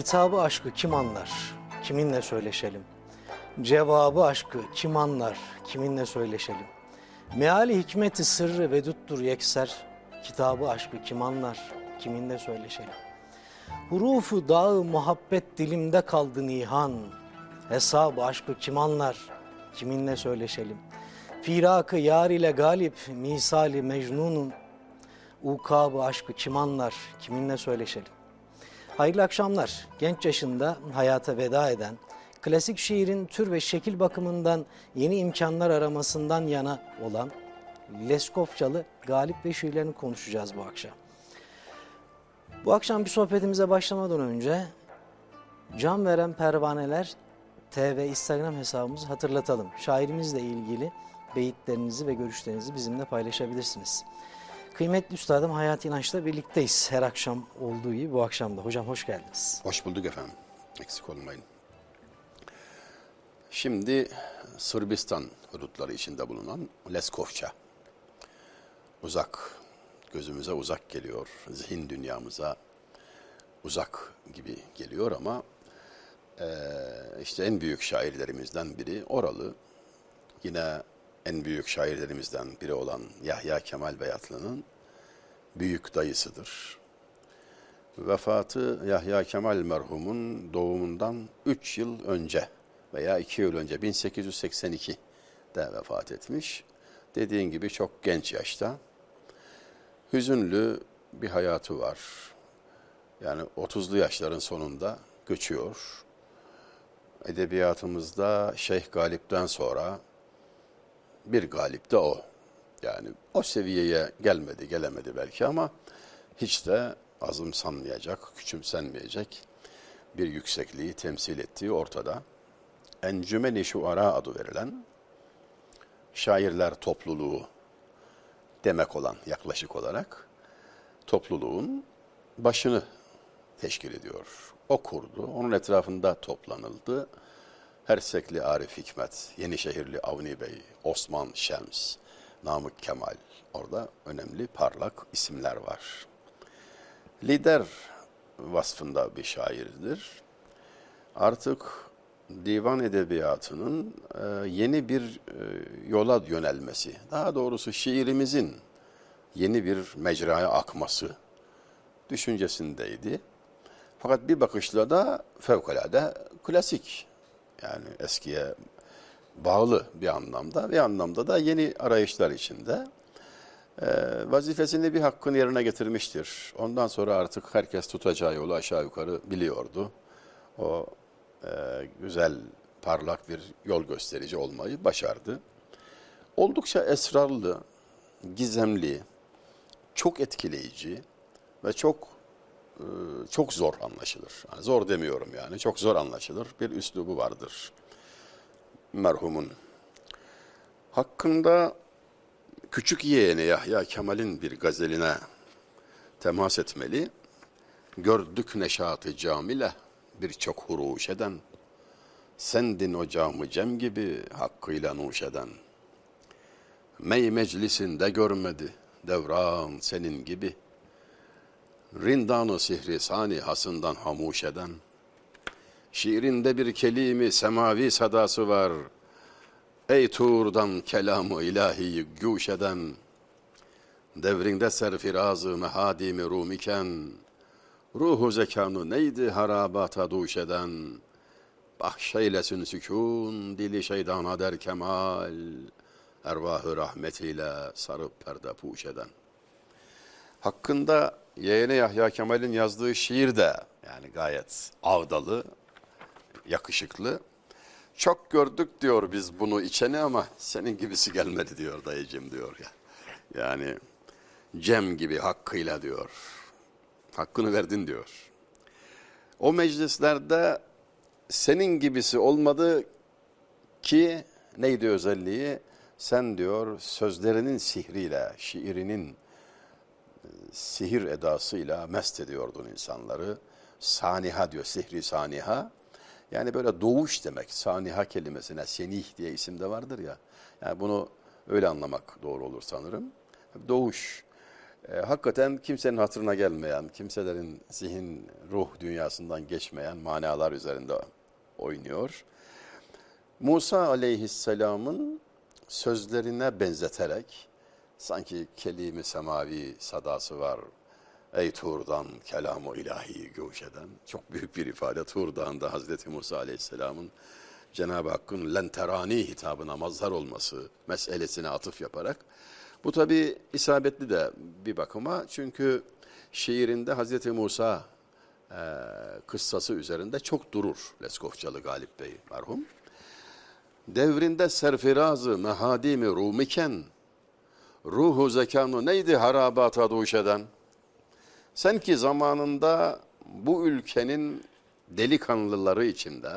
Hitabı aşkı kim anlar? Kiminle söyleşelim? Cevabı aşkı kim anlar? Kiminle söyleşelim? Meali hikmeti sırrı veduttur yekser. Kitabı aşkı kim anlar? Kiminle söyleşelim? Hurufu dağı muhabbet dilimde kaldı nihan. Hesabı aşkı kim anlar? Kiminle söyleşelim? Firakı yar ile galip misali mecnunun. Ukabı aşkı kim anlar? Kiminle söyleşelim? Hayırlı akşamlar. Genç yaşında hayata veda eden, klasik şiirin tür ve şekil bakımından yeni imkanlar aramasından yana olan Leskovçalı Galip ve şiirlerini konuşacağız bu akşam. Bu akşam bir sohbetimize başlamadan önce Can Veren Pervaneler TV Instagram hesabımızı hatırlatalım. Şairimizle ilgili beyitlerinizi ve görüşlerinizi bizimle paylaşabilirsiniz. Kıymetli Üstadım Hayati İnanç'la birlikteyiz. Her akşam olduğu gibi bu akşam da. Hocam hoş geldiniz. Hoş bulduk efendim. Eksik olmayın. Şimdi Sırbistan hudutları içinde bulunan Leskovça. Uzak, gözümüze uzak geliyor. Zihin dünyamıza uzak gibi geliyor ama eee, işte en büyük şairlerimizden biri oralı. Yine en büyük şairlerimizden biri olan Yahya Kemal Beyatlı'nın büyük dayısıdır. Vefatı Yahya Kemal merhumun doğumundan 3 yıl önce veya 2 yıl önce 1882'de vefat etmiş. Dediğin gibi çok genç yaşta. Hüzünlü bir hayatı var. Yani 30'lu yaşların sonunda göçüyor. Edebiyatımızda Şeyh Galip'ten sonra bir galip de o. Yani o seviyeye gelmedi, gelemedi belki ama hiç de azımsanmayacak, küçümsenmeyecek bir yüksekliği temsil ettiği ortada. Encümeni Şuara adı verilen şairler topluluğu demek olan yaklaşık olarak topluluğun başını teşkil ediyor. O kurdu, onun etrafında toplanıldı. Hersekli Arif Hikmet, Yenişehirli Avni Bey, Osman Şems, Namık Kemal. Orada önemli parlak isimler var. Lider vasfında bir şairdir. Artık divan edebiyatının e, yeni bir e, yola yönelmesi, daha doğrusu şiirimizin yeni bir mecraya akması düşüncesindeydi. Fakat bir bakışla da fevkalade klasik yani eskiye bağlı bir anlamda bir anlamda da yeni arayışlar içinde e, vazifesini bir hakkın yerine getirmiştir. Ondan sonra artık herkes tutacağı yolu aşağı yukarı biliyordu. O e, güzel, parlak bir yol gösterici olmayı başardı. Oldukça esrarlı, gizemli, çok etkileyici ve çok çok zor anlaşılır. Yani zor demiyorum yani, çok zor anlaşılır bir üslubu vardır merhumun. Hakkında küçük yeğeni Yahya Kemal'in bir gazeline temas etmeli. Gördük neşatı camile birçok huruş eden. Sendin o camı cem gibi hakkıyla nuş eden. Mey meclisinde görmedi devran senin gibi. Rindanı sihri sani hasından hamuş eden. Şiirinde bir kelimi semavi sadası var. Ey Tuğr'dan kelamı ilahiyi güş eden, devrinde serfirazı mehadimi rum iken, ruhu zekanı neydi harabata duş eden, bahşeylesin sükun, dili şeydana der kemal, ervahı rahmetiyle sarıp perde puş eden. Hakkında yeğeni Yahya Kemal'in yazdığı şiir de yani gayet avdalı, yakışıklı. Çok gördük diyor biz bunu içeni ama senin gibisi gelmedi diyor dayıcım diyor ya. Yani Cem gibi hakkıyla diyor. Hakkını verdin diyor. O meclislerde senin gibisi olmadı ki neydi özelliği? Sen diyor sözlerinin sihriyle, şiirinin sihir edasıyla mest ediyordun insanları. Saniha diyor, sihri saniha. Yani böyle doğuş demek. Saniha kelimesine senih diye isim de vardır ya. Yani bunu öyle anlamak doğru olur sanırım. Doğuş. E, hakikaten kimsenin hatırına gelmeyen, kimselerin zihin, ruh dünyasından geçmeyen manalar üzerinde oynuyor. Musa aleyhisselamın sözlerine benzeterek sanki kelime semavi sadası var. Ey Tur'dan kelamı ilahi göç eden. Çok büyük bir ifade Tur Dağı'nda Hazreti Musa aleyhisselamın Cenab-ı Hakk'ın lenterani hitabına mazhar olması meselesine atıf yaparak. Bu tabi isabetli de bir bakıma çünkü şiirinde Hazreti Musa e, kıssası üzerinde çok durur Leskovçalı Galip Bey merhum. Devrinde serfirazı mehadimi rumiken ruhu zekanı neydi harabata duş eden? Sen ki zamanında bu ülkenin delikanlıları içinde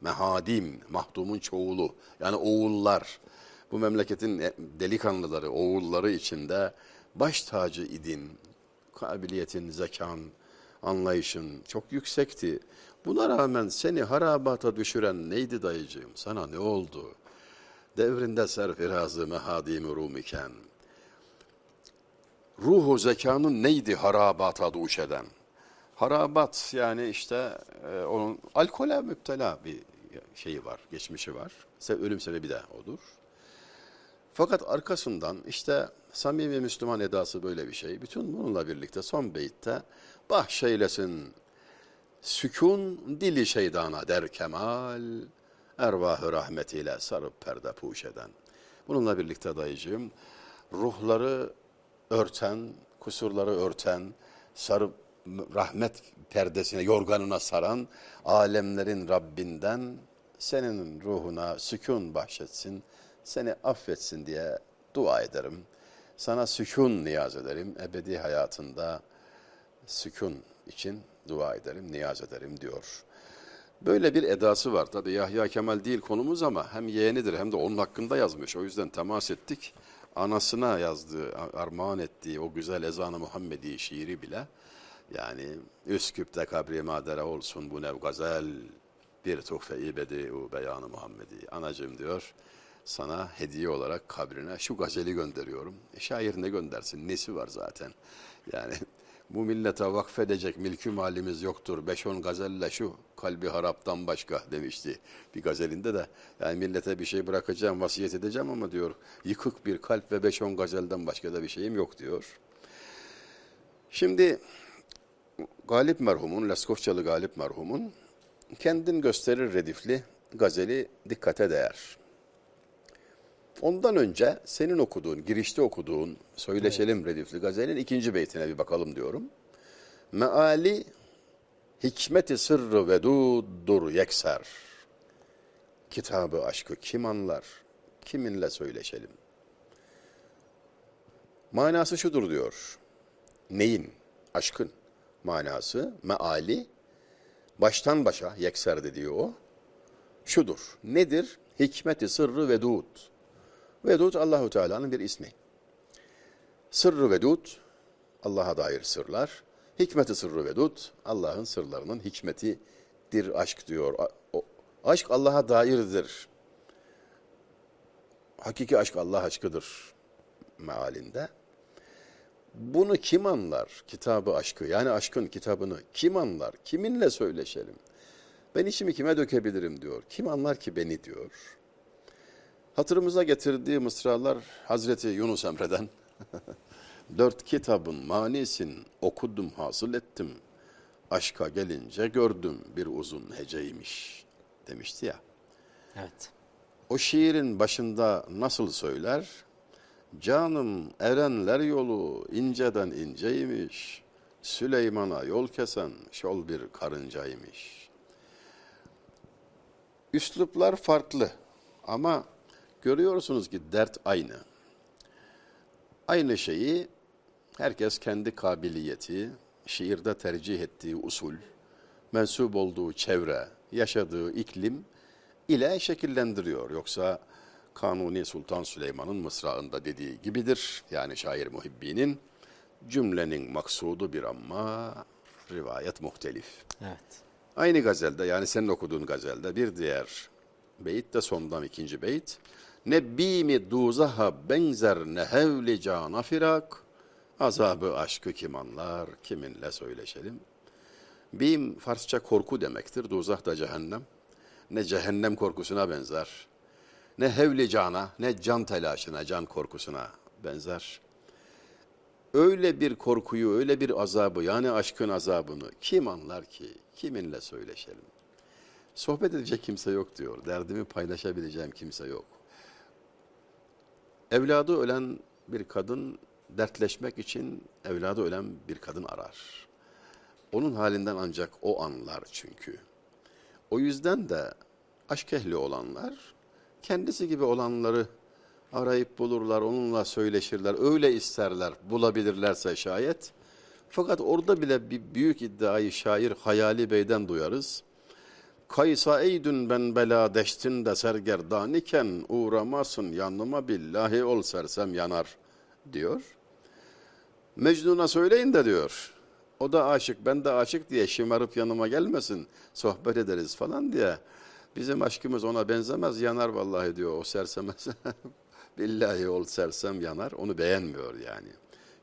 mehadim, mahdumun çoğulu yani oğullar bu memleketin delikanlıları, oğulları içinde baş tacı idin. Kabiliyetin, zekan, anlayışın çok yüksekti. Buna rağmen seni harabata düşüren neydi dayıcığım? Sana ne oldu? Devrinde serfirazı mehadim rum iken, ruhu zekanın neydi harabata duş eden? Harabat yani işte e, onun alkole müptela bir şeyi var, geçmişi var. Ölüm sebebi de odur. Fakat arkasından işte samimi Müslüman edası böyle bir şey. Bütün bununla birlikte son beyitte bahşeylesin sükun dili şeydana der kemal ervahı rahmetiyle sarıp perde puş eden. Bununla birlikte dayıcığım ruhları örten, kusurları örten, sarıp rahmet perdesine, yorganına saran alemlerin Rabbinden senin ruhuna sükun bahşetsin, seni affetsin diye dua ederim. Sana sükun niyaz ederim. Ebedi hayatında sükun için dua ederim, niyaz ederim diyor. Böyle bir edası var. Tabi Yahya Kemal değil konumuz ama hem yeğenidir hem de onun hakkında yazmış. O yüzden temas ettik. Anasına yazdığı, armağan ettiği o güzel ezanı Muhammedi şiiri bile yani Üsküp'te kabri madere olsun bu nev gazel bir tuhfe-i bedi beyanı Muhammedi. Anacığım diyor sana hediye olarak kabrine şu gazeli gönderiyorum. E, şair ne göndersin? Nesi var zaten? Yani bu millete vakfedecek milkü malimiz yoktur. Beş on gazelle şu kalbi haraptan başka demişti bir gazelinde de. Yani millete bir şey bırakacağım, vasiyet edeceğim ama diyor yıkık bir kalp ve beş on gazelden başka da bir şeyim yok diyor. Şimdi Galip merhumun, Leskovçalı Galip merhumun kendin gösterir redifli gazeli dikkate değer. Ondan önce senin okuduğun, girişte okuduğun Söyleşelim evet. Redifli Gazel'in ikinci beytine bir bakalım diyorum. Meali hikmeti sırrı veduddur yekser. Kitabı aşkı kim anlar, kiminle söyleşelim? Manası şudur diyor. Neyin? Aşkın manası, meali, baştan başa yekser dediği o. Şudur. Nedir? Hikmeti sırrı vedud Vedud Allahu Teala'nın bir ismi. Sırrı vedud Allah'a dair sırlar. Hikmeti sırrı vedud Allah'ın sırlarının hikmetidir aşk diyor. Aşk Allah'a dairdir. Hakiki aşk Allah aşkıdır mealinde. Bunu kim anlar? Kitabı aşkı yani aşkın kitabını kim anlar? Kiminle söyleşelim? Ben içimi kime dökebilirim diyor. Kim anlar ki beni diyor. Hatırımıza getirdiği mısralar Hazreti Yunus Emre'den. Dört kitabın manisin okudum hasıl ettim. Aşka gelince gördüm bir uzun heceymiş demişti ya. Evet. O şiirin başında nasıl söyler? Canım erenler yolu inceden inceymiş. Süleyman'a yol kesen şol bir karıncaymış. Üsluplar farklı ama Görüyorsunuz ki dert aynı. Aynı şeyi herkes kendi kabiliyeti, şiirde tercih ettiği usul, mensup olduğu çevre, yaşadığı iklim ile şekillendiriyor. Yoksa Kanuni Sultan Süleyman'ın mısrağında dediği gibidir. Yani şair muhibbinin cümlenin maksudu bir ama rivayet muhtelif. Evet. Aynı gazelde yani senin okuduğun gazelde bir diğer beyit de sondan ikinci beyit. Ne bimi duzaha benzer ne hevli cana firak. Azabı aşkı kim anlar, kiminle söyleşelim. Bim Farsça korku demektir. Duzak da cehennem. Ne cehennem korkusuna benzer. Ne hevli cana, ne can telaşına, can korkusuna benzer. Öyle bir korkuyu, öyle bir azabı yani aşkın azabını kim anlar ki? Kiminle söyleşelim? Sohbet edecek kimse yok diyor. Derdimi paylaşabileceğim kimse yok. Evladı ölen bir kadın dertleşmek için evladı ölen bir kadın arar. Onun halinden ancak o anlar çünkü. O yüzden de aşk ehli olanlar kendisi gibi olanları arayıp bulurlar, onunla söyleşirler, öyle isterler, bulabilirlerse şayet. Fakat orada bile bir büyük iddiayı şair Hayali Bey'den duyarız. Kaysa eydün ben bela deştin de sergerdan iken uğramasın yanıma billahi ol sersem yanar diyor. Mecnun'a söyleyin de diyor. O da aşık ben de aşık diye şımarıp yanıma gelmesin sohbet ederiz falan diye. Bizim aşkımız ona benzemez yanar vallahi diyor o sersemez. billahi ol sersem yanar onu beğenmiyor yani.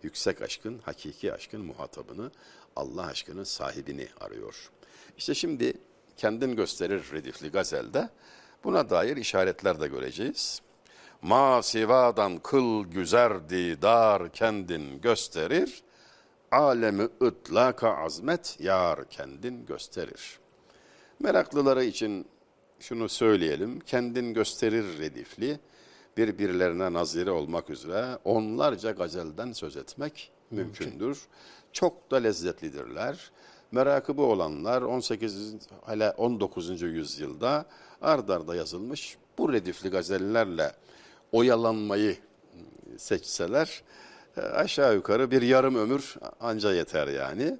Yüksek aşkın, hakiki aşkın muhatabını, Allah aşkının sahibini arıyor. İşte şimdi kendin gösterir redifli gazelde buna dair işaretler de göreceğiz. Ma sivadan kıl güzer didar kendin gösterir. Alemi ıtlaka azmet yar kendin gösterir. Meraklıları için şunu söyleyelim. Kendin gösterir redifli birbirlerine nazire olmak üzere onlarca gazelden söz etmek mümkündür. Çok da lezzetlidirler. Merakı bu olanlar 18 hala 19. yüzyılda ard arda yazılmış bu redifli gazellerle oyalanmayı seçseler e, aşağı yukarı bir yarım ömür anca yeter yani.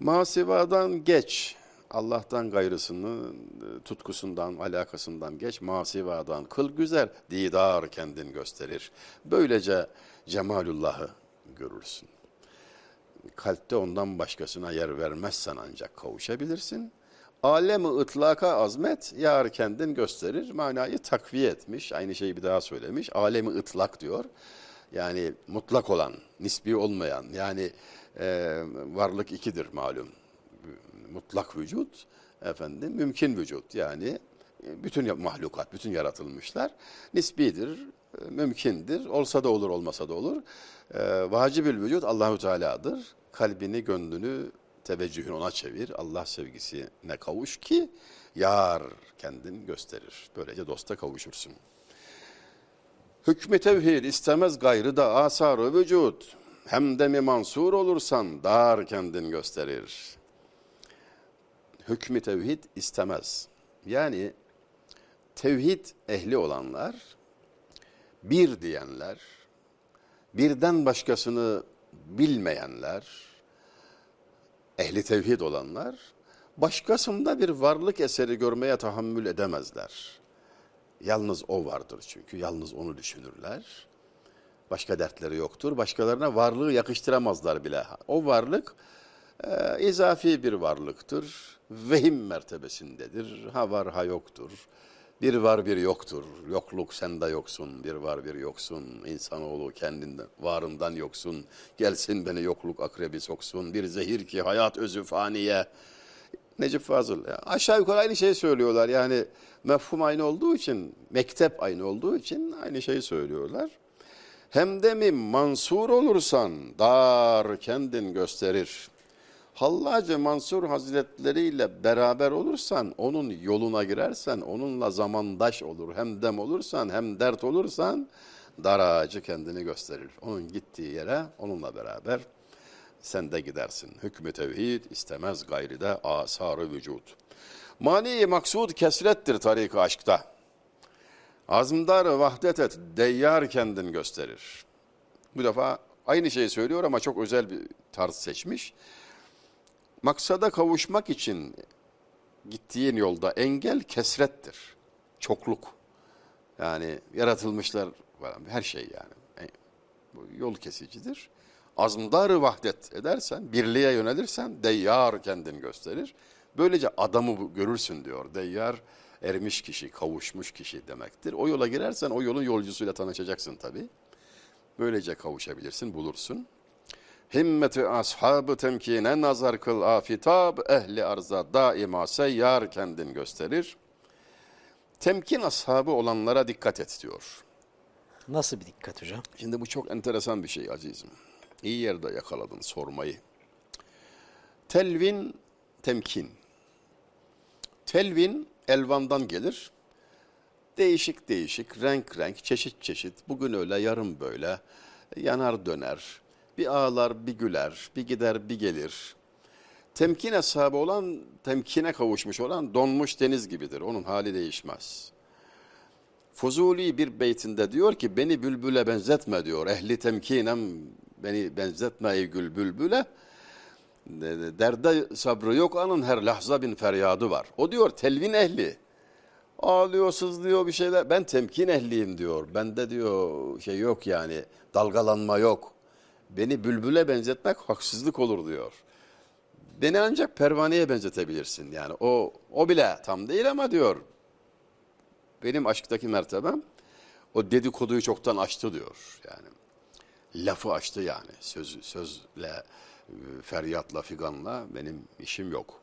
Masivadan geç, Allah'tan gayrısını e, tutkusundan, alakasından geç, masivadan kıl güzel, didar kendin gösterir. Böylece cemalullah'ı görürsün. Kalpte ondan başkasına yer vermezsen ancak kavuşabilirsin. Alemi ıtlaka azmet, yar kendin gösterir. Manayı takviye etmiş, aynı şeyi bir daha söylemiş. Alemi ıtlak diyor. Yani mutlak olan, nisbi olmayan, yani e, varlık ikidir malum. Mutlak vücut, efendim mümkün vücut. Yani bütün mahlukat, bütün yaratılmışlar nisbidir, mümkündür. Olsa da olur, olmasa da olur. E, vacibül vücut Allahü Teala'dır. Kalbini, gönlünü, teveccühünü ona çevir. Allah sevgisine kavuş ki yar kendin gösterir. Böylece dosta kavuşursun. Hükmü tevhid istemez gayrı da asar vücut. Hem de mi mansur olursan dar kendin gösterir. Hükmü tevhid istemez. Yani tevhid ehli olanlar, bir diyenler, birden başkasını bilmeyenler, ehli tevhid olanlar, başkasında bir varlık eseri görmeye tahammül edemezler. Yalnız o vardır çünkü, yalnız onu düşünürler. Başka dertleri yoktur, başkalarına varlığı yakıştıramazlar bile. O varlık e, izafi bir varlıktır, vehim mertebesindedir, ha var ha yoktur. Bir var bir yoktur, yokluk sende yoksun, bir var bir yoksun, insanoğlu kendinden, varından yoksun, gelsin beni yokluk akrebi soksun, bir zehir ki hayat özü faniye. Necip Fazıl, ya aşağı yukarı aynı şeyi söylüyorlar yani mefhum aynı olduğu için, mektep aynı olduğu için aynı şeyi söylüyorlar. Hem de mi mansur olursan dar kendin gösterir. Hallacı Mansur Hazretleri ile beraber olursan, onun yoluna girersen, onunla zamandaş olur. Hem dem olursan hem dert olursan dar ağacı kendini gösterir. Onun gittiği yere onunla beraber sen de gidersin. Hükmü tevhid istemez gayride asarı vücut. Mani maksud kesrettir tarik aşkta. Azmdar vahdet et, deyyar kendin gösterir. Bu defa aynı şeyi söylüyor ama çok özel bir tarz seçmiş. Maksada kavuşmak için gittiğin yolda engel kesrettir. Çokluk. Yani yaratılmışlar var. Her şey yani. Bu yol kesicidir. Azmdarı vahdet edersen, birliğe yönelirsen deyyar kendini gösterir. Böylece adamı görürsün diyor. Deyyar ermiş kişi, kavuşmuş kişi demektir. O yola girersen o yolun yolcusuyla tanışacaksın tabii. Böylece kavuşabilirsin, bulursun. Himmeti ashabı temkine nazar kıl afitab, ehli arza daima seyyar kendin gösterir. Temkin ashabı olanlara dikkat et diyor. Nasıl bir dikkat hocam? Şimdi bu çok enteresan bir şey azizim. İyi yerde yakaladın sormayı. Telvin, temkin. Telvin elvandan gelir. Değişik değişik, renk renk, çeşit çeşit. Bugün öyle, yarın böyle. Yanar döner. Bir ağlar, bir güler, bir gider, bir gelir. Temkin hesabı olan, temkine kavuşmuş olan donmuş deniz gibidir. Onun hali değişmez. Fuzuli bir beytinde diyor ki beni bülbüle benzetme diyor. Ehli temkinem beni benzetme ey gül bülbüle. Derde sabrı yok anın her lahza bin feryadı var. O diyor telvin ehli. Ağlıyor, sızlıyor bir şeyler. Ben temkin ehliyim diyor. Bende diyor şey yok yani. Dalgalanma yok. Beni bülbüle benzetmek haksızlık olur diyor. Beni ancak pervaneye benzetebilirsin. Yani o o bile tam değil ama diyor. Benim aşktaki mertebem o dedikoduyu çoktan açtı diyor. Yani lafı açtı yani. Söz, sözle, e, feryatla, figanla benim işim yok.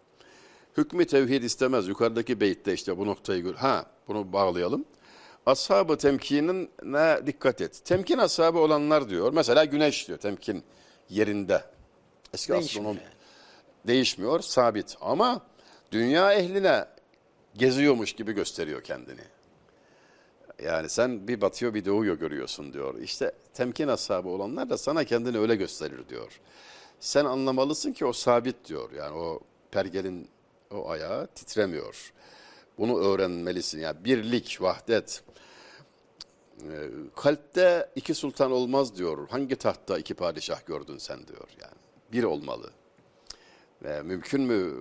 Hükmü tevhid istemez. Yukarıdaki beytte işte bu noktayı gör. Ha bunu bağlayalım. Ashab-ı temkinine dikkat et. Temkin ashabı olanlar diyor. Mesela güneş diyor temkin yerinde. Eski Değişmiyor astronom değişmiyor, sabit. Ama dünya ehline geziyormuş gibi gösteriyor kendini. Yani sen bir batıyor bir doğuyor görüyorsun diyor. İşte temkin ashabı olanlar da sana kendini öyle gösterir diyor. Sen anlamalısın ki o sabit diyor. Yani o pergelin o ayağı titremiyor. Bunu öğrenmelisin. Yani birlik, vahdet. Ee, kalpte iki sultan olmaz diyor. Hangi tahtta iki padişah gördün sen diyor yani. Bir olmalı. Ve mümkün mü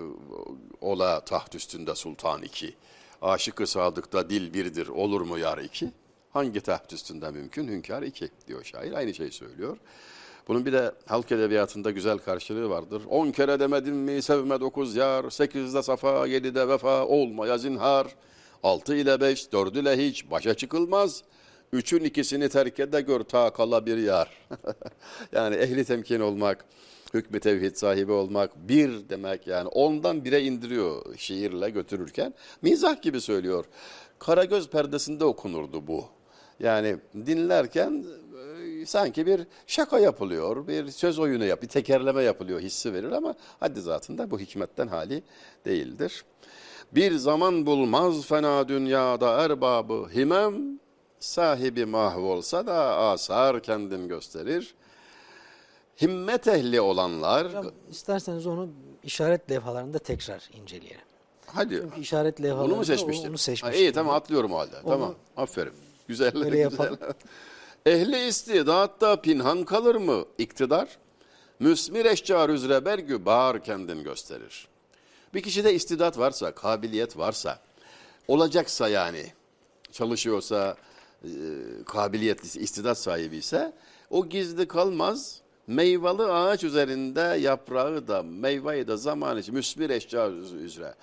ola taht üstünde sultan iki? Aşıkı sadıkta dil birdir olur mu yar iki? Hangi taht üstünde mümkün? Hünkâr iki diyor şair. Aynı şeyi söylüyor. Bunun bir de halk edebiyatında güzel karşılığı vardır. On kere demedim mi sevme dokuz yar, sekizde safa, yedide vefa, olmaya zinhar. Altı ile beş, dördü ile hiç başa çıkılmaz. Üçün ikisini terk ede gör ta kala bir yar. yani ehli temkin olmak, hükmü tevhid sahibi olmak, bir demek yani ondan bire indiriyor şiirle götürürken. Mizah gibi söylüyor. Karagöz perdesinde okunurdu bu. Yani dinlerken e, sanki bir şaka yapılıyor, bir söz oyunu yap, bir tekerleme yapılıyor hissi verir ama haddi zatında bu hikmetten hali değildir. Bir zaman bulmaz fena dünyada erbabı himem, sahibi mahvolsa da asar kendin gösterir. Himmet ehli olanlar, Hocam isterseniz onu işaret levhalarında tekrar inceleyelim. hadi Çünkü işaret levhalarında bunu mu seçmiştin? onu Ha, seçmiştim. iyi tamam atlıyorum o halde. Tamam aferin. Güzel. Öyle güzel. yapalım. Ehli istidatta pinhan kalır mı iktidar? Müsmir eşcar üzere bergü bağır kendin gösterir. Bir kişide istidat varsa, kabiliyet varsa, olacaksa yani, çalışıyorsa, e, kabiliyetlisi, istidat sahibi ise o gizli kalmaz. Meyvalı ağaç üzerinde yaprağı da meyveyi de zaman için müsbir eşya üzere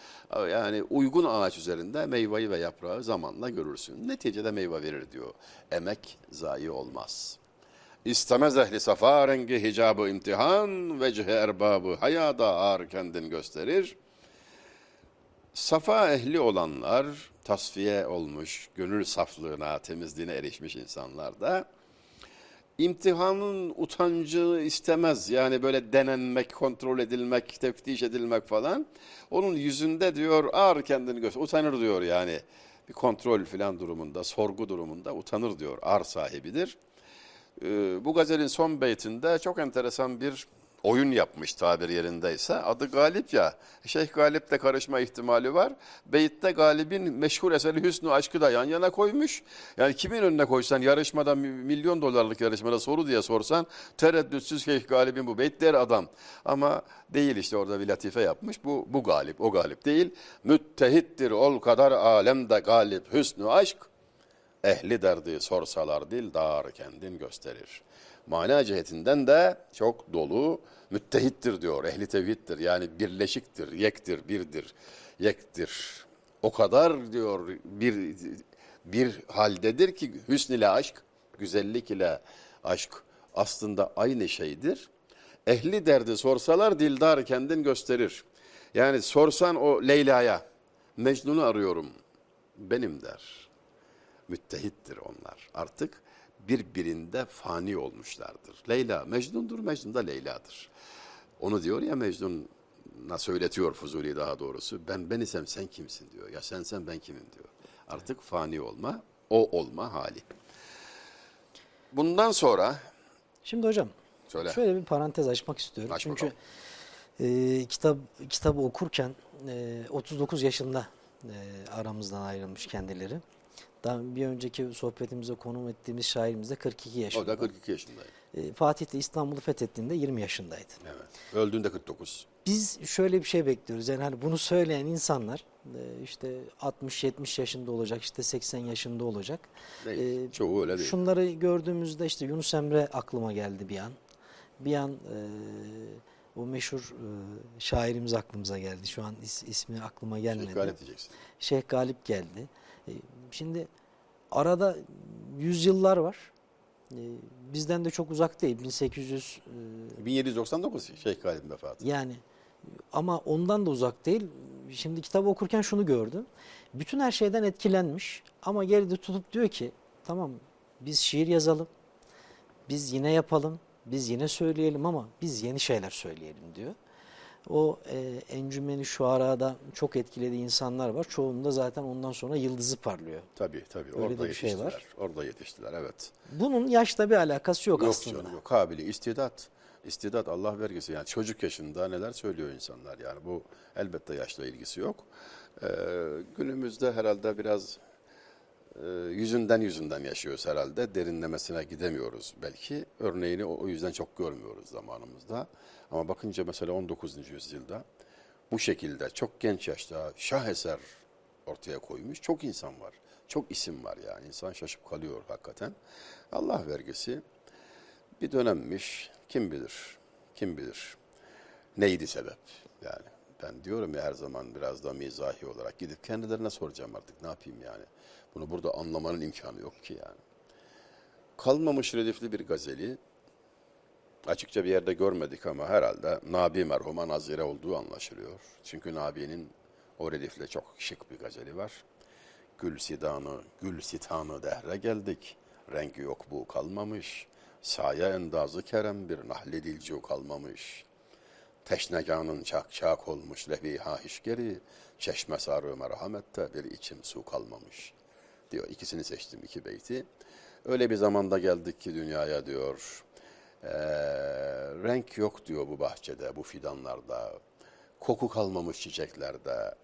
yani uygun ağaç üzerinde meyveyi ve yaprağı zamanla görürsün. Neticede meyve verir diyor. Emek zayi olmaz. İstemez ehli safa rengi hicabı imtihan vecihi erbabı hayada ağır kendin gösterir. Safa ehli olanlar, tasfiye olmuş, gönül saflığına, temizliğine erişmiş insanlar da imtihanın utancı istemez. Yani böyle denenmek, kontrol edilmek, teftiş edilmek falan. Onun yüzünde diyor ağır kendini göster. Utanır diyor yani. Bir kontrol falan durumunda, sorgu durumunda utanır diyor. Ağır sahibidir. Ee, bu gazelin son beytinde çok enteresan bir oyun yapmış tabir yerindeyse. Adı Galip ya. Şeyh Galip de karışma ihtimali var. Beytte Galip'in meşhur eseri Hüsnü Aşkı da yan yana koymuş. Yani kimin önüne koysan yarışmada milyon dolarlık yarışmada soru diye sorsan tereddütsüz Şeyh Galip'in bu beyt der adam. Ama değil işte orada bir latife yapmış. Bu, bu Galip o Galip değil. Müttehittir ol kadar alemde Galip Hüsnü Aşk. Ehli derdi sorsalar dil dar kendin gösterir. Mana cihetinden de çok dolu müttehittir diyor. Ehli tevhiddir yani birleşiktir, yektir, birdir, yektir. O kadar diyor bir bir haldedir ki hüsn ile aşk, güzellik ile aşk aslında aynı şeydir. Ehli derdi sorsalar dildar kendin gösterir. Yani sorsan o Leyla'ya Mecnun'u arıyorum benim der. Müttehittir onlar. Artık birbirinde fani olmuşlardır. Leyla Mecnun'dur, Mecnun da Leyla'dır. Onu diyor ya Mecnun'a söyletiyor Fuzuli daha doğrusu. Ben ben isem sen kimsin diyor. Ya sen sen ben kimim diyor. Artık fani olma, o olma hali. Bundan sonra Şimdi hocam Söyle. şöyle bir parantez açmak istiyorum. Aç Çünkü e, kitap kitabı okurken e, 39 yaşında e, aramızdan ayrılmış kendileri. Daha bir önceki sohbetimize konum ettiğimiz şairimiz de 42 yaşında. o da 42 yaşındaydı. E, Fatih de İstanbul'u fethettiğinde 20 yaşındaydı. Evet. Öldüğünde 49. Biz şöyle bir şey bekliyoruz. Yani hani bunu söyleyen insanlar e, işte 60-70 yaşında olacak, işte 80 yaşında olacak. Değil. E, Çoğu öyle değil. Şunları gördüğümüzde işte Yunus Emre aklıma geldi bir an. Bir an e, o meşhur e, şairimiz aklımıza geldi. Şu an is- ismi aklıma gelmedi. Şey, Galip diyeceksin. Şeyh Galip geldi. E, şimdi arada yüzyıllar var. E, bizden de çok uzak değil. 1800 e, 1799 Şeyh Galip'in vefatı. yani ama ondan da uzak değil. Şimdi kitabı okurken şunu gördüm. Bütün her şeyden etkilenmiş ama geride tutup diyor ki tamam biz şiir yazalım. Biz yine yapalım. Biz yine söyleyelim ama biz yeni şeyler söyleyelim diyor. O e, Encümeni Şuara'da çok etkilediği insanlar var. Çoğunda zaten ondan sonra yıldızı parlıyor. Tabii tabii. Öyle Orada bir şey yetiştiler. var. Orada yetiştiler evet. Bunun yaşla bir alakası yok, Yok aslında. canım yok. Kabili, istidat. İstidat Allah vergisi. Yani çocuk yaşında neler söylüyor insanlar. Yani bu elbette yaşla ilgisi yok. Ee, günümüzde herhalde biraz e, yüzünden yüzünden yaşıyoruz herhalde. Derinlemesine gidemiyoruz belki. Örneğini o, o yüzden çok görmüyoruz zamanımızda. Ama bakınca mesela 19. yüzyılda bu şekilde çok genç yaşta şaheser ortaya koymuş çok insan var. Çok isim var yani. İnsan şaşıp kalıyor hakikaten. Allah vergisi bir dönemmiş. Kim bilir? Kim bilir? Neydi sebep? Yani ben diyorum ya her zaman biraz da mizahi olarak gidip kendilerine soracağım artık ne yapayım yani. Bunu burada anlamanın imkanı yok ki yani. Kalmamış redifli bir gazeli açıkça bir yerde görmedik ama herhalde Nabi merhuma nazire olduğu anlaşılıyor. Çünkü Nabi'nin o redifle çok şık bir gazeli var. Gül sidanı, gül sitanı dehre geldik. Rengi yok bu kalmamış. Saye endazı kerem bir nahli dilcu kalmamış. Teşneganın çak çak olmuş lebiha işgeri. Çeşme sarı merhamette bir içim su kalmamış. Diyor ikisini seçtim iki beyti. Öyle bir zamanda geldik ki dünyaya diyor. Ee, renk yok diyor bu bahçede, bu fidanlarda. Koku kalmamış çiçeklerde.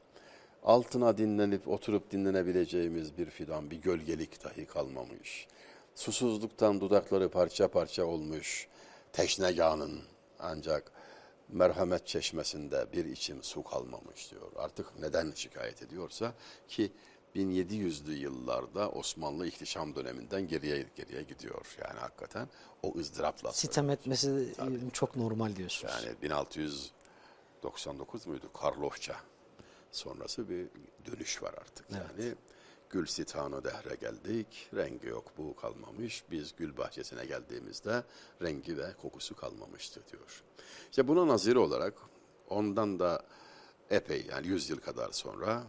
Altına dinlenip oturup dinlenebileceğimiz bir fidan, bir gölgelik dahi kalmamış. Susuzluktan dudakları parça parça olmuş. Teşneganın ancak merhamet çeşmesinde bir içim su kalmamış diyor. Artık neden şikayet ediyorsa ki 1700'lü yıllarda Osmanlı ihtişam döneminden geriye geriye gidiyor. Yani hakikaten o ızdırapla. Sitem etmesi e, çok normal diyorsunuz. Yani 1699 muydu? Karlofça sonrası bir dönüş var artık. Yani gül sitanı dehre geldik, rengi yok bu kalmamış. Biz gül bahçesine geldiğimizde rengi ve kokusu kalmamıştı diyor. İşte buna nazir olarak ondan da epey yani 100 yıl kadar sonra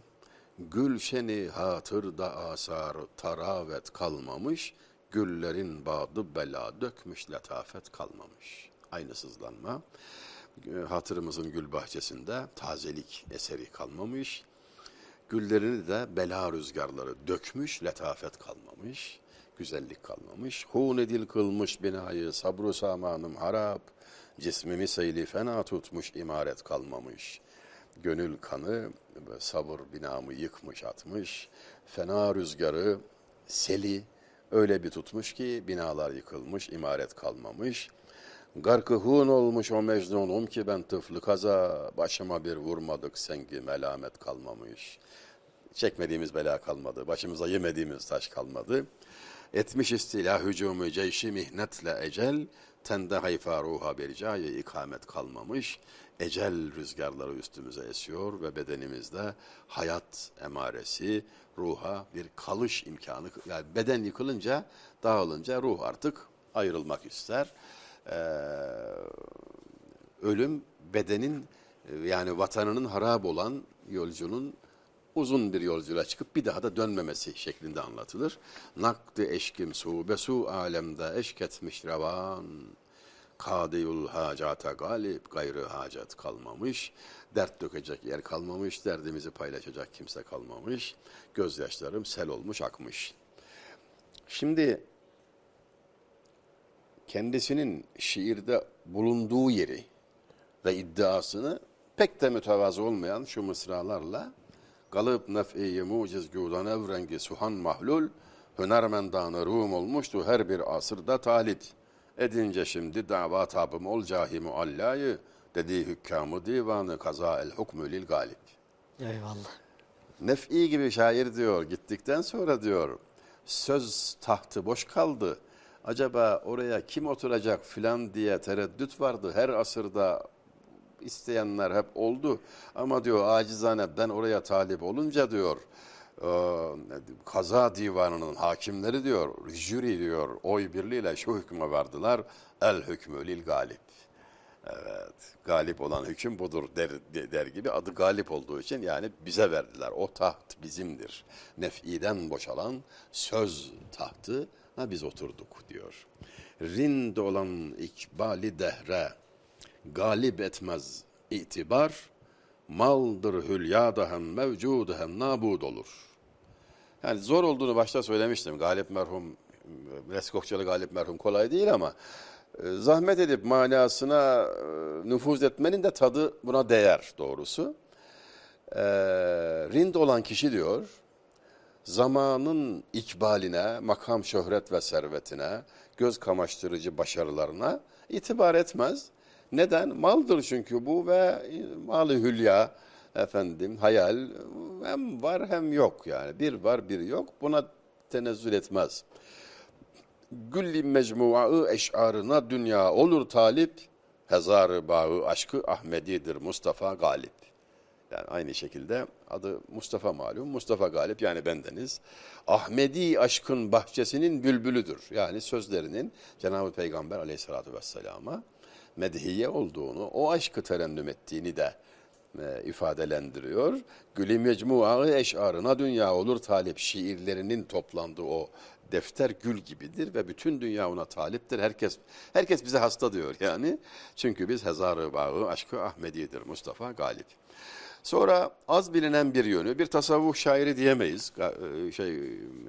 Gülşeni hatırda asar taravet kalmamış, güllerin badı bela dökmüş letafet kalmamış. Aynı sızlanma. E, Hatırımızın gül bahçesinde tazelik eseri kalmamış. Güllerini de bela rüzgarları dökmüş, letafet kalmamış, güzellik kalmamış. Hun edil kılmış binayı sabru samanım harap, cismimi seyli fena tutmuş imaret kalmamış. Gönül kanı sabır binamı yıkmış atmış, fena rüzgarı seli öyle bir tutmuş ki binalar yıkılmış, imaret kalmamış. Garkı hun olmuş o mecnunum ki ben tıflı kaza, başıma bir vurmadık sengi melamet kalmamış. Çekmediğimiz bela kalmadı, başımıza yemediğimiz taş kalmadı. Etmiş istila hücumu ceyşi mihnetle ecel, tende hayfa ruha bercayı ikamet kalmamış. Ecel rüzgarları üstümüze esiyor ve bedenimizde hayat emaresi, ruha bir kalış imkanı. Yani beden yıkılınca, dağılınca ruh artık ayrılmak ister. Ee, ölüm bedenin e, yani vatanının harap olan yolcunun uzun bir yolculuğa çıkıp bir daha da dönmemesi şeklinde anlatılır. Nakdi eşkim su besu alemde eşk etmiş revan. Kadiyul hacata galip, gayrı hacet kalmamış. Dert dökecek yer kalmamış, derdimizi paylaşacak kimse kalmamış. Gözyaşlarım sel olmuş akmış. Şimdi kendisinin şiirde bulunduğu yeri ve iddiasını pek de mütevazı olmayan şu mısralarla Galıp nef'i muciz güdan evrengi suhan mahlul hünermendanı Rum olmuştu her bir asırda talip. Edince şimdi dava tabım ol cahi muallayı dediği hükkamı divanı kaza el hukmü lil galip. Eyvallah. Nef'i gibi şair diyor gittikten sonra diyor söz tahtı boş kaldı. Acaba oraya kim oturacak filan diye tereddüt vardı. Her asırda isteyenler hep oldu. Ama diyor acizane ben oraya talip olunca diyor kaza divanının hakimleri diyor jüri diyor oy birliğiyle şu hükme vardılar. El hükmü lil galip. Evet, galip olan hüküm budur der, der gibi adı galip olduğu için yani bize verdiler. O taht bizimdir. Nef'iden boşalan söz tahtına biz oturduk diyor. Rind olan ikbali dehre galip etmez itibar, maldır hülyada hem mevcud hem nabud olur. Yani zor olduğunu başta söylemiştim. Galip merhum, Leskokçalı Galip merhum kolay değil ama e, zahmet edip manasına e, nüfuz etmenin de tadı buna değer doğrusu. E, rind olan kişi diyor, zamanın ikbaline, makam şöhret ve servetine, göz kamaştırıcı başarılarına itibar etmez. Neden? Maldır çünkü bu ve malı hülya, efendim hayal hem var hem yok yani. Bir var bir yok buna tenezzül etmez. Gülli mecmua'ı eşarına dünya olur talip, hezarı bağı aşkı Ahmedidir Mustafa Galip. Yani aynı şekilde adı Mustafa malum. Mustafa Galip yani bendeniz. Ahmedi aşkın bahçesinin bülbülüdür. Yani sözlerinin Cenab-ı Peygamber aleyhissalatü vesselama medhiye olduğunu, o aşkı terennüm ettiğini de e, ifadelendiriyor. Gülü mecmuağı eşarına dünya olur talip şiirlerinin toplandığı o defter gül gibidir ve bütün dünya ona taliptir. Herkes herkes bize hasta diyor yani. Çünkü biz hezarı bağı aşkı Ahmedi'dir Mustafa Galip. Sonra az bilinen bir yönü, bir tasavvuf şairi diyemeyiz e, şey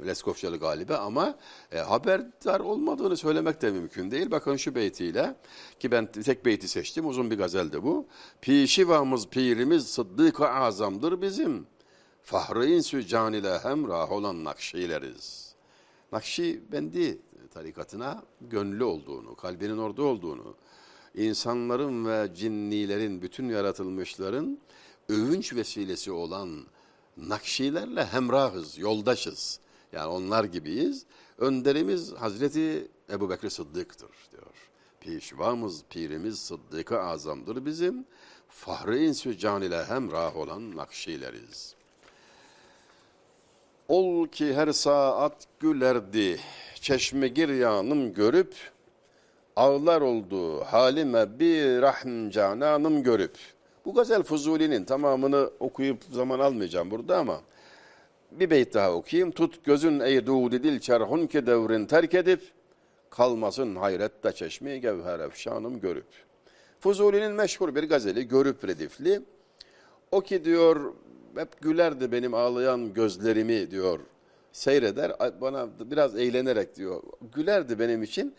Leskovçalı galibe ama e, haberdar olmadığını söylemek de mümkün değil. Bakın şu beytiyle ki ben tek beyti seçtim uzun bir gazeldi bu. Pişivamız pirimiz sıddık-ı azamdır bizim. Fahri insü can ile hemrah olan nakşileriz. Nakşibendi tarikatına gönlü olduğunu, kalbinin orada olduğunu, insanların ve cinnilerin, bütün yaratılmışların övünç vesilesi olan Nakşilerle hemrahız, yoldaşız. Yani onlar gibiyiz. Önderimiz Hazreti Ebu Bekir Sıddık'tır diyor. Pişvamız, pirimiz Sıddık-ı Azam'dır bizim. Fahri insü can ile hemrah olan Nakşileriz. Ol ki her saat gülerdi, çeşme giryanım görüp, ağlar oldu halime bir rahm cananım görüp. Bu gazel Fuzuli'nin tamamını okuyup zaman almayacağım burada ama bir beyt daha okuyayım. Tut gözün ey duudi dil çerhun ki devrin terk edip kalmasın hayrette çeşmi gevher efşanım görüp. Fuzuli'nin meşhur bir gazeli görüp redifli. O ki diyor hep gülerdi benim ağlayan gözlerimi diyor seyreder bana biraz eğlenerek diyor gülerdi benim için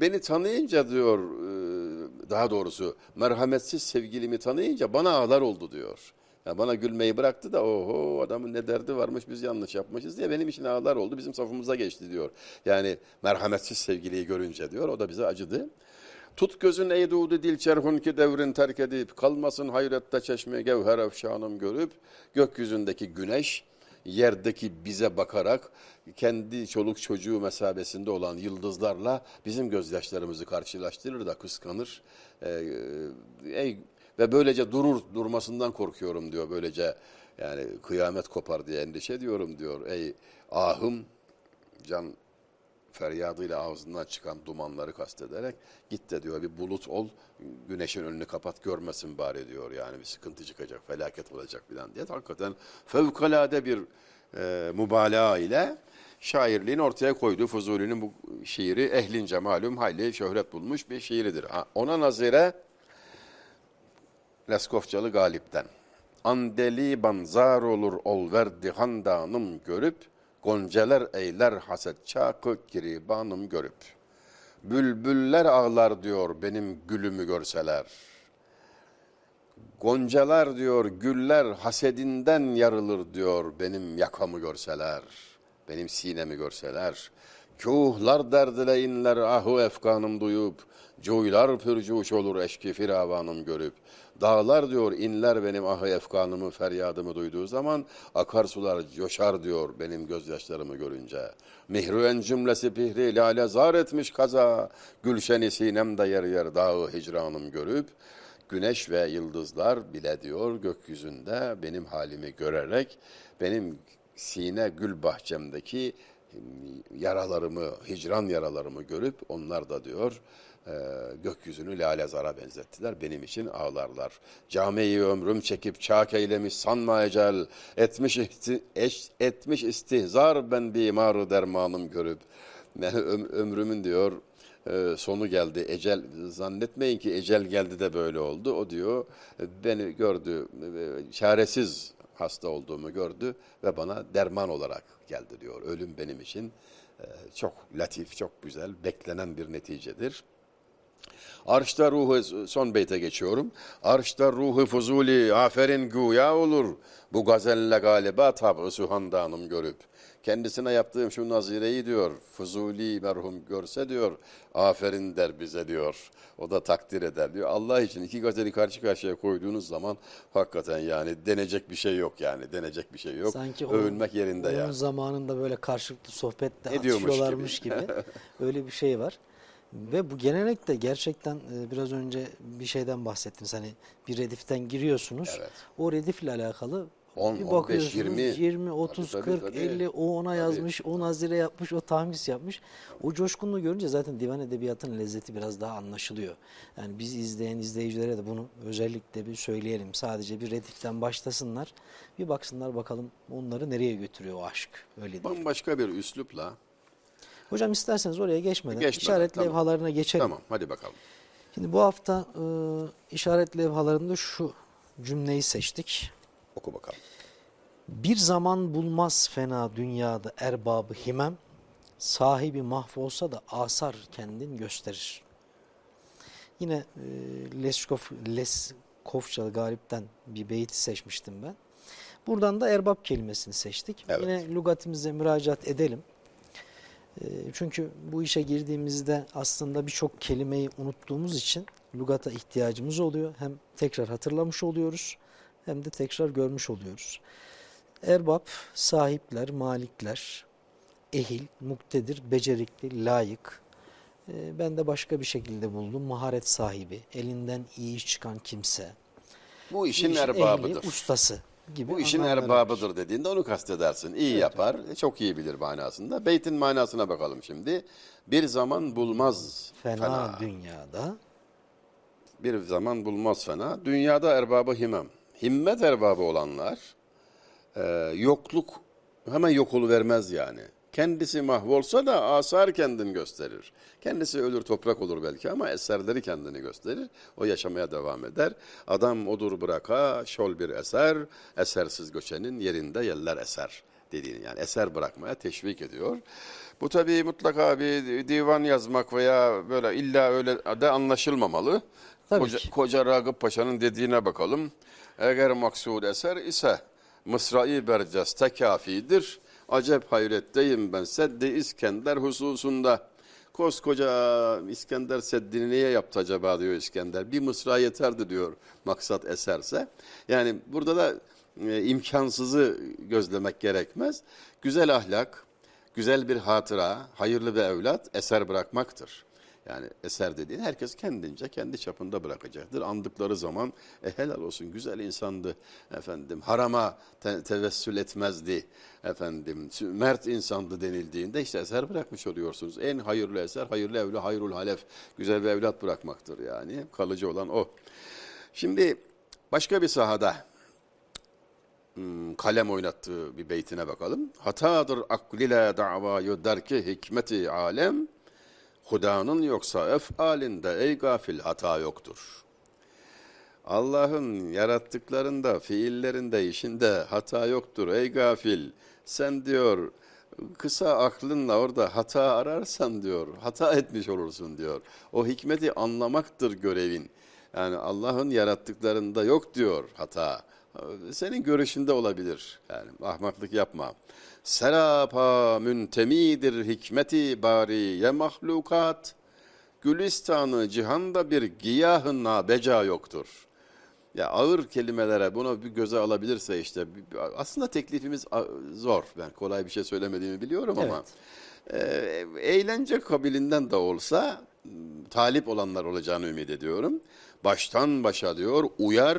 beni tanıyınca diyor e, daha doğrusu merhametsiz sevgilimi tanıyınca bana ağlar oldu diyor. Yani bana gülmeyi bıraktı da oho adamın ne derdi varmış biz yanlış yapmışız diye benim için ağlar oldu bizim safımıza geçti diyor. Yani merhametsiz sevgiliyi görünce diyor o da bize acıdı. Tut gözün ey doğdu dil çerhun ki devrin terk edip kalmasın hayrette çeşme gevher efşanım görüp gökyüzündeki güneş yerdeki bize bakarak kendi çoluk çocuğu mesabesinde olan yıldızlarla bizim gözyaşlarımızı karşılaştırır da kıskanır. Ee, ey, ve böylece durur durmasından korkuyorum diyor böylece yani kıyamet kopar diye endişe ediyorum diyor. Ey ahım can feryadıyla ağzından çıkan dumanları kastederek git de diyor bir bulut ol güneşin önünü kapat görmesin bari diyor yani bir sıkıntı çıkacak felaket olacak filan diye hakikaten fevkalade bir e, mübalağa ile şairliğin ortaya koyduğu Fuzuli'nin bu şiiri ehlince malum hayli şöhret bulmuş bir şiiridir. Ona nazire Leskofçalı Galip'ten. Andeli banzar olur ol verdi handanım görüp, gonceler eyler haset çakı giribanım görüp. Bülbüller ağlar diyor benim gülümü görseler. Goncalar diyor güller hasedinden yarılır diyor benim yakamı görseler. Benim sinemi görseler. Kuhlar derdile inler ahu efkanım duyup. Cuylar pürcuş olur eşki firavanım görüp. Dağlar diyor inler benim ahı efkanımı feryadımı duyduğu zaman akarsular coşar diyor benim gözyaşlarımı görünce. Mihruen cümlesi pihri lale zar etmiş kaza. Gülşeni sinemde yer yer dağı hicranım görüp. Güneş ve yıldızlar bile diyor gökyüzünde benim halimi görerek benim sine gül bahçemdeki yaralarımı, hicran yaralarımı görüp onlar da diyor e, gökyüzünü lale zara benzettiler. Benim için ağlarlar. Camiyi ömrüm çekip çak eylemiş sanma ecel. Etmiş, ihti, eş, etmiş istihzar ben bimarı dermanım görüp. Öm- ömrümün diyor e, sonu geldi. Ecel zannetmeyin ki ecel geldi de böyle oldu. O diyor e, beni gördü e, çaresiz hasta olduğumu gördü ve bana derman olarak geldi diyor. Ölüm benim için çok latif, çok güzel, beklenen bir neticedir. Arşta ruhu, son beyte geçiyorum. Arşta ruhu fuzuli, aferin güya olur. Bu gazelle galiba tabı suhandanım görüp. Kendisine yaptığım şu nazireyi diyor, Fuzuli merhum görse diyor, aferin der bize diyor. O da takdir eder diyor. Allah için iki gazeli karşı karşıya koyduğunuz zaman hakikaten yani denecek bir şey yok yani. Denecek bir şey yok. Sanki onun- Övünmek yerinde onun ya. zamanında böyle karşılıklı Ediyormuş atışıyorlarmış gibi. öyle bir şey var. Ve bu genellikle gerçekten e, biraz önce bir şeyden bahsettiniz. Hani bir rediften giriyorsunuz. Evet. O redifle alakalı 10, bir 15, bakıyorsunuz 20. 20, 30, Tabii, 40, tabii, 50 o ona Tabii. yazmış, o nazire yapmış, o tahmis yapmış. O coşkunluğu görünce zaten divan edebiyatının lezzeti biraz daha anlaşılıyor. Yani biz izleyen izleyicilere de bunu özellikle bir söyleyelim. Sadece bir rediften başlasınlar. Bir baksınlar bakalım onları nereye götürüyor o aşk. Öyle değil. Bambaşka bir üslupla. Hocam isterseniz oraya geçmeden, Geçmeden, işaret tamam. levhalarına geçelim. Tamam hadi bakalım. Şimdi bu hafta e, işaret levhalarında şu cümleyi seçtik. Oku bakalım. Bir zaman bulmaz fena dünyada erbabı himem, sahibi mahvolsa da asar kendin gösterir. Yine e, Leskov, Leskovçalı Galip'ten bir beyti seçmiştim ben. Buradan da erbab kelimesini seçtik. Evet. Yine lügatimize müracaat edelim. E, Çünkü bu işe girdiğimizde aslında birçok kelimeyi unuttuğumuz için lügata ihtiyacımız oluyor. Hem tekrar hatırlamış oluyoruz hem de tekrar görmüş oluyoruz. Erbab, sahipler, malikler, ehil, muktedir, becerikli, layık. Ee, Ben de başka bir şekilde buldum. Maharet sahibi, elinden iyi iş çıkan kimse. Bu işin ehli, erbabıdır. ustası gibi Bu işin erbabıdır dediğinde onu kastedersin. İyi yapar, çok iyi bilir manasında. Beytin manasına bakalım şimdi. Bir zaman bulmaz Fena, fena. dünyada Bir zaman bulmaz fena. Dünyada erbabı himem. Himmet erbabı olanlar e, yokluk hemen yok vermez yani. Kendisi mahvolsa da asar kendini gösterir. Kendisi ölür toprak olur belki ama eserleri kendini gösterir. O yaşamaya devam eder. Adam odur bıraka şol bir eser, esersiz göçenin yerinde yeller eser dediğini yani eser bırakmaya teşvik ediyor. Bu tabii mutlaka bir divan yazmak veya böyle illa öyle de anlaşılmamalı. Tabii Koca, ki. Koca Ragıp Paşa'nın dediğine bakalım. Eğer maksud eser ise Mısra-i Berceste kafidir. Acep hayretteyim ben Seddi İskender hususunda. Koskoca İskender Seddi'ni niye yaptı acaba diyor İskender. Bir mısra yeterdi diyor maksat eserse. Yani burada da e, imkansızı gözlemek gerekmez. Güzel ahlak, güzel bir hatıra, hayırlı bir evlat eser bırakmaktır. Yani eser dediğin herkes kendince kendi çapında bırakacaktır. Andıkları zaman e, helal olsun güzel insandı efendim. Harama te- tevessül etmezdi efendim. Mert insandı denildiğinde işte eser bırakmış oluyorsunuz. En hayırlı eser hayırlı evli hayrul halef. Güzel bir evlat bırakmaktır yani. Kalıcı olan o. Şimdi başka bir sahada hmm, kalem oynattığı bir beytine bakalım. Hatadır aklile davayı derki hikmeti alem. Hudanın yoksa efalinde ey gafil hata yoktur. Allah'ın yarattıklarında, fiillerinde, işinde hata yoktur ey gafil. Sen diyor kısa aklınla orada hata ararsan diyor, hata etmiş olursun diyor. O hikmeti anlamaktır görevin. Yani Allah'ın yarattıklarında yok diyor hata. Senin görüşünde olabilir. Yani ahmaklık yapma. Serapa müntemidir hikmeti bariye mahlukat. Gülistanı cihanda bir giyahın beca yoktur. Ya ağır kelimelere bunu bir göze alabilirse işte aslında teklifimiz zor. Ben kolay bir şey söylemediğimi biliyorum ama e, eğlence kabilinden de olsa talip olanlar olacağını ümit ediyorum. Baştan başa diyor uyar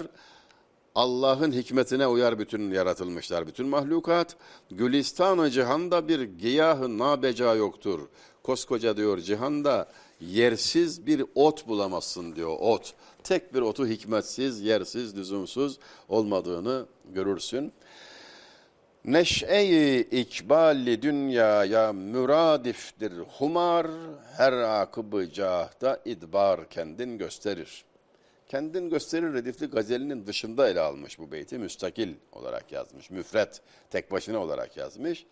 Allah'ın hikmetine uyar bütün yaratılmışlar, bütün mahlukat. Gülistan-ı cihanda bir giyahı nabeca yoktur. Koskoca diyor cihanda yersiz bir ot bulamazsın diyor ot. Tek bir otu hikmetsiz, yersiz, lüzumsuz olmadığını görürsün. Neş'e-i ikbali dünyaya müradiftir humar, her akıbı cahda idbar kendin gösterir. Kendin gösterir redifli gazelinin dışında ele almış bu beyti müstakil olarak yazmış. Müfret tek başına olarak yazmış.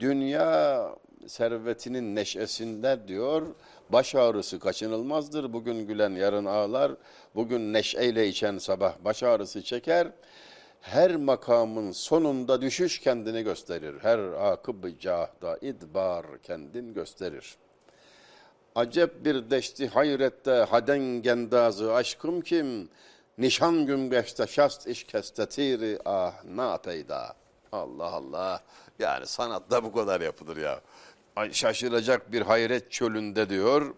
Dünya servetinin neşesinde diyor baş ağrısı kaçınılmazdır. Bugün gülen yarın ağlar. Bugün neşeyle içen sabah baş ağrısı çeker. Her makamın sonunda düşüş kendini gösterir. Her akıbı cahda idbar kendin gösterir.'' Acep bir deşti hayrette haden gendazı aşkım kim? Nişan gümbeşte şast iş kestetiri ah na peyda. Allah Allah. Yani sanatta bu kadar yapılır ya. Şaşıracak bir hayret çölünde diyor.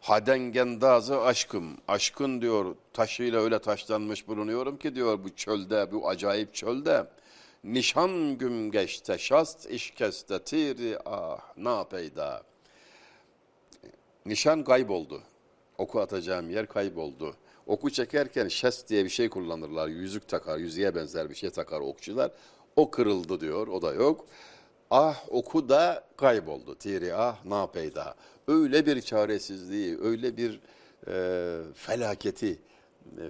Haden gendazı aşkım. Aşkın diyor taşıyla öyle taşlanmış bulunuyorum ki diyor bu çölde, bu acayip çölde. Nişan gümgeçte şast iş kestetiri ah na peyda. Nişan kayboldu. Oku atacağım yer kayboldu. Oku çekerken şes diye bir şey kullanırlar. Yüzük takar, yüzüğe benzer bir şey takar okçular. O kırıldı diyor, o da yok. Ah oku da kayboldu. Tiri ah na peyda. Öyle bir çaresizliği, öyle bir e, felaketi,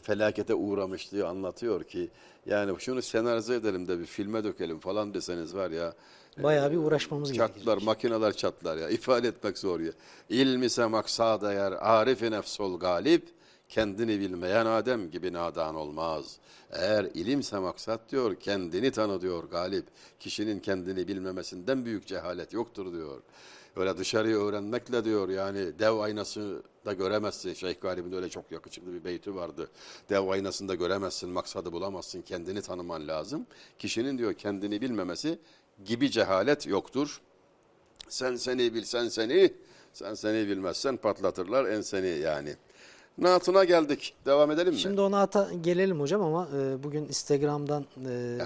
felakete uğramışlığı anlatıyor ki yani şunu senarize edelim de bir filme dökelim falan deseniz var ya Bayağı bir uğraşmamız gerekiyor. gerekecek. Çatlar, makineler çatlar ya. İfade etmek zor ya. İlm ise maksad eğer, arif-i nefsol galip, kendini bilmeyen Adem gibi nadan olmaz. Eğer ilimse maksat diyor, kendini tanı diyor galip. Kişinin kendini bilmemesinden büyük cehalet yoktur diyor. Öyle dışarıyı öğrenmekle diyor yani dev aynası da göremezsin. Şeyh Galip'in öyle çok yakışıklı bir beyti vardı. Dev aynasında göremezsin, maksadı bulamazsın, kendini tanıman lazım. Kişinin diyor kendini bilmemesi gibi cehalet yoktur. Sen seni bil, sen seni, sen seni bilmezsen patlatırlar en seni yani. Naatına geldik. Devam edelim mi? Şimdi o naata gelelim hocam ama e, bugün Instagram'dan e,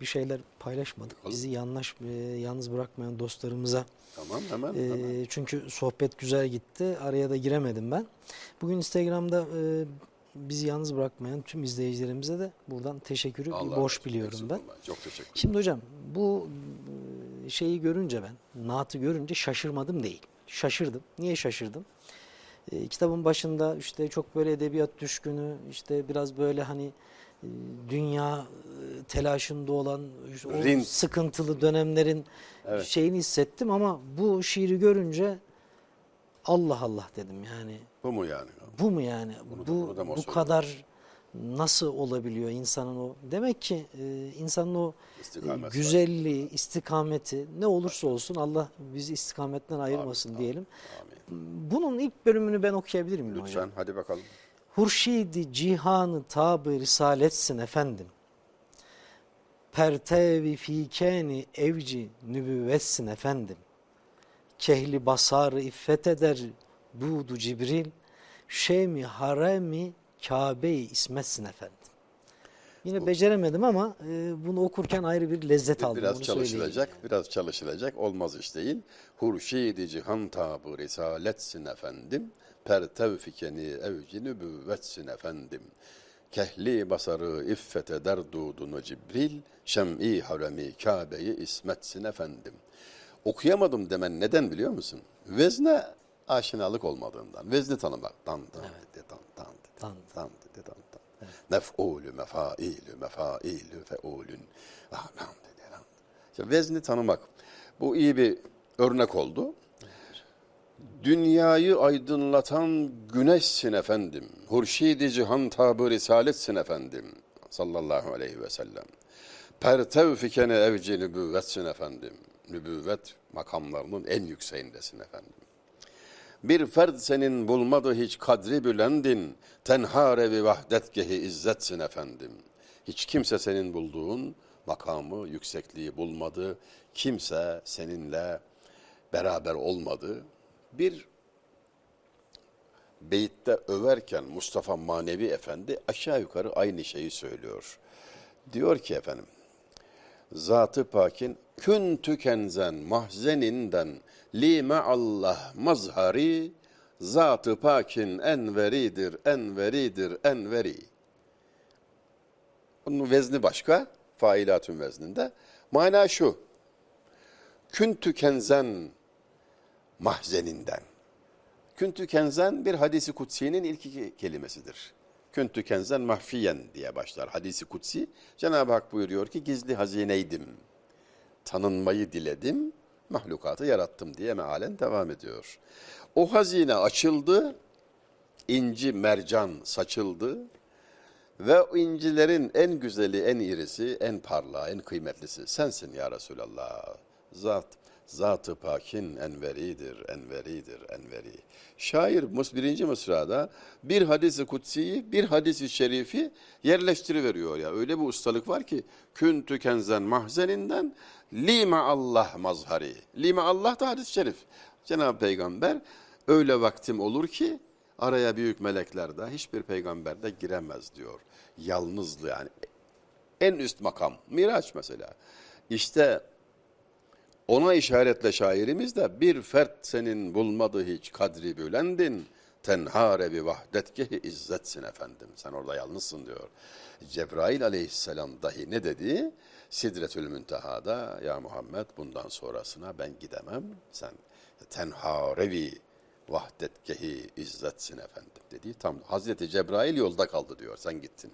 bir şeyler paylaşmadık. Bizi yanlış e, yalnız bırakmayan dostlarımıza. Tamam hemen, e, hemen. Çünkü sohbet güzel gitti. Araya da giremedim ben. Bugün Instagram'da e, bizi yalnız bırakmayan tüm izleyicilerimize de buradan teşekkürü Allah borç biliyorum ben. Çok teşekkür. Şimdi hocam bu e, şeyi görünce ben, naatı görünce şaşırmadım değil. Şaşırdım. Niye şaşırdım? E, kitabın başında işte çok böyle edebiyat düşkünü, işte biraz böyle hani dünya e, telaşında olan işte o sıkıntılı dönemlerin evet. şeyini hissettim ama bu şiiri görünce Allah Allah dedim yani. Bu mu yani? Bu mu yani? Bunu bu da, bunu da bu kadar nasıl olabiliyor insanın o? Demek ki e, insanın o İstikamet güzelliği, var. istikameti ne olursa olsun Allah bizi istikametten ayırmasın amin, diyelim. Amin. Bunun ilk bölümünü ben okuyabilir miyim Lütfen hocam? hadi bakalım. Hurşidi cihanı tabı risaletsin efendim. Pertevi fikeni evci nübüvvetsin efendim. Kehli basarı iffet eder budu Cibril, şemi haremi Kabe-i İsmetsin efendim. Yine beceremedim ama e, bunu okurken ayrı bir lezzet aldım. Biraz onu çalışılacak, söyleyeyim. biraz çalışılacak. Olmaz iş değil. Hurşidi cihan tabı risaletsin efendim. Per tevfikeni evci nübüvvetsin efendim. Kehli basarı iffete derdudunu Cibril, şem'i haremi Kabe'yi ismetsin efendim. Okuyamadım demen neden biliyor musun? Vezne aşinalık olmadığından, vezni tanımaktan. Dan, dedi, dan, dan, dedi, Dan. dan, dedi, dan, dan. Mef'ulü, mefailü, mefailü, feulün. Ah, dan, dedi, dan. İşte vezni tanımak. Bu iyi bir örnek oldu. Dünyayı aydınlatan güneşsin efendim. Hurşidi cihan tabı risaletsin efendim. Sallallahu aleyhi ve sellem. Pertev fikene evci nübüvvetsin efendim. Nübüvvet makamlarının en yükseğindesin efendim. Bir ferd senin bulmadı hiç kadri bülendin. Tenha revi vahdetgehi izzetsin efendim. Hiç kimse senin bulduğun makamı, yüksekliği bulmadı. Kimse seninle beraber olmadı. Bir beyitte överken Mustafa Manevi Efendi aşağı yukarı aynı şeyi söylüyor. Diyor ki efendim, Zat-ı Pak'in kün tükenzen mahzeninden lime Allah mazhari Zat-ı Pak'in enveridir, enveridir, enveri. Bunun vezni başka, failatün vezninde. Mana şu, kün tükenzen mahzeninden. Küntü kenzen bir hadisi kutsi'nin ilk iki kelimesidir. Küntü kenzen mahfiyen diye başlar hadisi kutsi. Cenab-ı Hak buyuruyor ki gizli hazineydim. Tanınmayı diledim, mahlukatı yarattım diye mealen devam ediyor. O hazine açıldı, inci mercan saçıldı ve o incilerin en güzeli, en irisi, en parlağı, en kıymetlisi sensin ya Resulallah. Zat, Zat-ı Pak'in enveridir, enveridir, enveri. Şair birinci mısrada bir hadisi kutsiyi, bir hadisi şerifi yerleştiriveriyor ya. Öyle bir ustalık var ki küntü kenzen mahzeninden lime Allah mazhari. Lime Allah da hadis-i şerif. Cenab-ı Peygamber öyle vaktim olur ki araya büyük melekler de hiçbir peygamber de giremez diyor. Yalnızlı yani en üst makam. Miraç mesela. İşte ona işaretle şairimiz de bir fert senin bulmadı hiç kadri bülendin. Tenhare bir vahdetgehi izzetsin efendim. Sen orada yalnızsın diyor. Cebrail aleyhisselam dahi ne dedi? Sidretül Münteha'da ya Muhammed bundan sonrasına ben gidemem. Sen tenharevi vahdetgehi izzetsin efendim dedi. Tam Hazreti Cebrail yolda kaldı diyor. Sen gittin.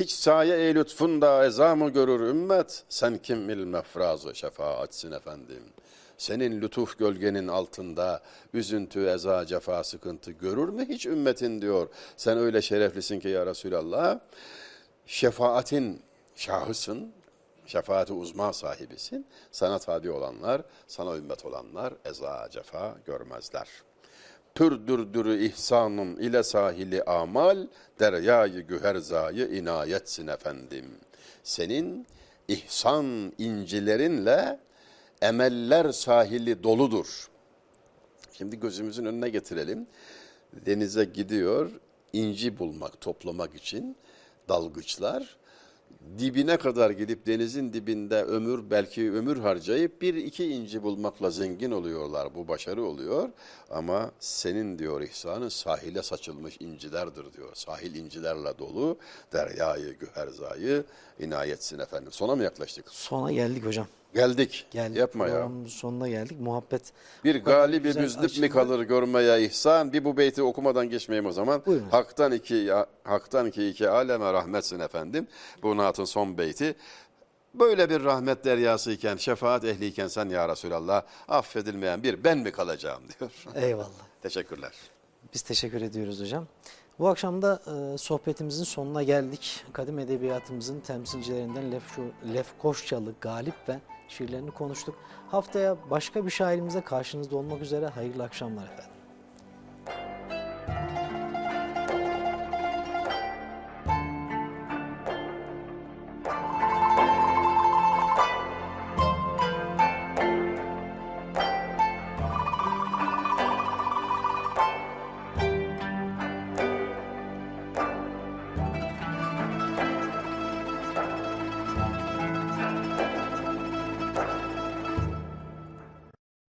Hiç saye ey lütfunda ezamı görür ümmet. Sen kim il mefrazı şefaatsin efendim. Senin lütuf gölgenin altında üzüntü, eza, cefa, sıkıntı görür mü hiç ümmetin diyor. Sen öyle şereflisin ki ya Resulallah. Şefaatin şahısın, şefaati uzma sahibisin. Sana tabi olanlar, sana ümmet olanlar eza, cefa görmezler. Pürdürdürü ihsanım ile sahili amal, deryayı güherzayı inayetsin efendim. Senin ihsan incilerinle emeller sahili doludur. Şimdi gözümüzün önüne getirelim. Denize gidiyor, inci bulmak, toplamak için dalgıçlar dibine kadar gidip denizin dibinde ömür belki ömür harcayıp bir iki inci bulmakla zengin oluyorlar. Bu başarı oluyor ama senin diyor ihsanın sahile saçılmış incilerdir diyor. Sahil incilerle dolu deryayı güherzayı inayetsin efendim. Sona mı yaklaştık? Sona geldik hocam. Geldik. Geldik. Yapma ya. Sonuna geldik. Muhabbet Bir galibi güzel müzlip mi kalır görmeye ihsan? Bir bu beyti okumadan geçmeyeyim o zaman. Buyurun. Hak'tan iki, hak'tan ki iki aleme rahmetsin efendim. Bu naatın son beyti. Böyle bir rahmet deryası iken, şefaat ehliyken sen ya Resulallah affedilmeyen bir ben mi kalacağım diyor. Eyvallah. Teşekkürler. Biz teşekkür ediyoruz hocam. Bu akşam da e, sohbetimizin sonuna geldik. Kadim edebiyatımızın temsilcilerinden Lef, Lef Koşçalı, Galip ve şiirlerini konuştuk. Haftaya başka bir şairimize karşınızda olmak üzere hayırlı akşamlar efendim.